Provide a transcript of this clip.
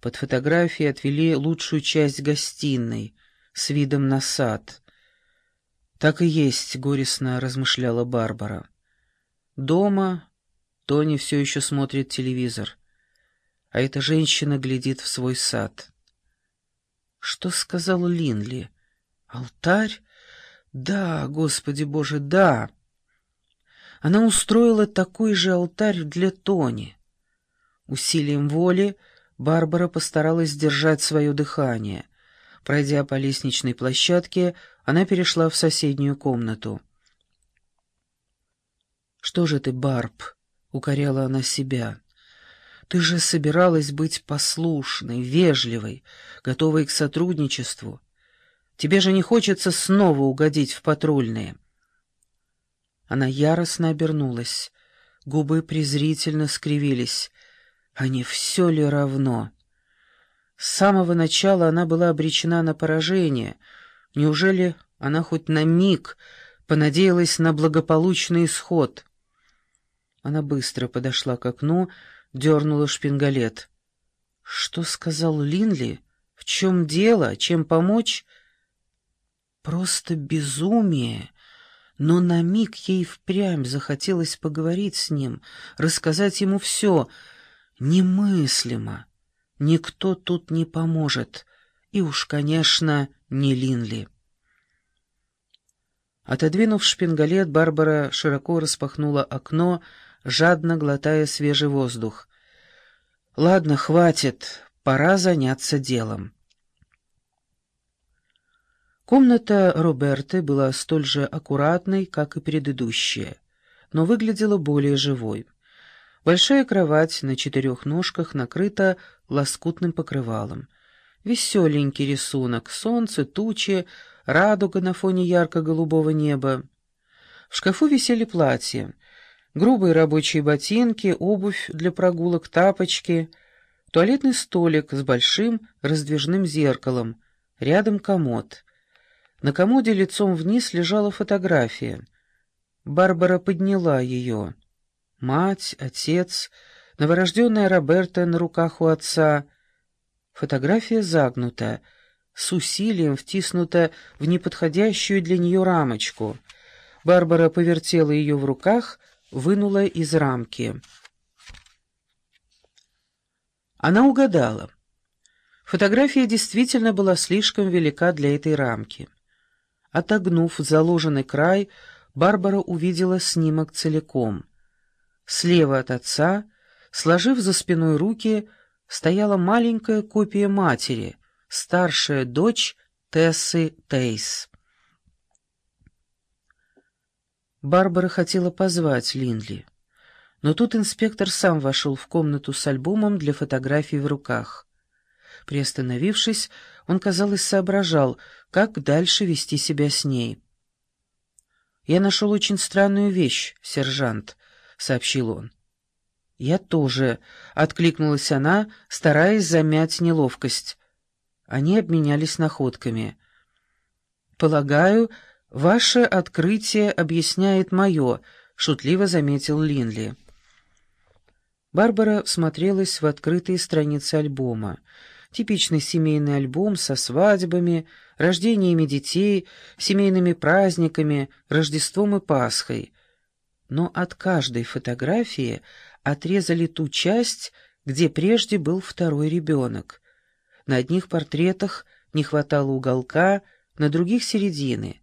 Под фотографией отвели лучшую часть гостиной с видом на сад. «Так и есть», — горестно размышляла Барбара. Дома Тони все еще смотрит телевизор, а эта женщина глядит в свой сад. Что сказал Линли? Алтарь? Да, Господи Боже, да. Она устроила такой же алтарь для Тони. Усилием воли Барбара постаралась сдержать свое дыхание. Пройдя по лестничной площадке, она перешла в соседнюю комнату. «Что же ты, Барб?» — укоряла она себя. «Ты же собиралась быть послушной, вежливой, готовой к сотрудничеству. Тебе же не хочется снова угодить в патрульные». Она яростно обернулась. Губы презрительно скривились. А не все ли равно? С самого начала она была обречена на поражение. Неужели она хоть на миг понадеялась на благополучный исход? Она быстро подошла к окну, дернула шпингалет. Что сказал Линли? В чем дело? Чем помочь? Просто безумие. Но на миг ей впрямь захотелось поговорить с ним, рассказать ему все. Немыслимо. Никто тут не поможет. И уж, конечно, не Линли. Отодвинув шпингалет, Барбара широко распахнула окно, жадно глотая свежий воздух. «Ладно, хватит, пора заняться делом». Комната Роберты была столь же аккуратной, как и предыдущая, но выглядела более живой. Большая кровать на четырех ножках накрыта лоскутным покрывалом. Веселенький рисунок — солнце, тучи, радуга на фоне ярко-голубого неба. В шкафу висели платья, грубые рабочие ботинки, обувь для прогулок, тапочки, туалетный столик с большим раздвижным зеркалом, рядом комод — на комоде лицом вниз лежала фотография. Барбара подняла ее. Мать, отец, новорожденная Роберта на руках у отца. Фотография загнута, с усилием втиснута в неподходящую для нее рамочку. Барбара повертела ее в руках, вынула из рамки. Она угадала. Фотография действительно была слишком велика для этой рамки. Отогнув заложенный край, Барбара увидела снимок целиком. Слева от отца, сложив за спиной руки, стояла маленькая копия матери, старшая дочь Тессы Тейс. Барбара хотела позвать Линли, но тут инспектор сам вошел в комнату с альбомом для фотографий в руках. Приостановившись, он, казалось, соображал, как дальше вести себя с ней. «Я нашел очень странную вещь, сержант», — сообщил он. «Я тоже», — откликнулась она, стараясь замять неловкость. Они обменялись находками. «Полагаю, ваше открытие объясняет мое», — шутливо заметил Линли. Барбара всмотрелась в открытые страницы альбома. Типичный семейный альбом со свадьбами, рождениями детей, семейными праздниками, Рождеством и Пасхой. Но от каждой фотографии отрезали ту часть, где прежде был второй ребенок. На одних портретах не хватало уголка, на других — середины.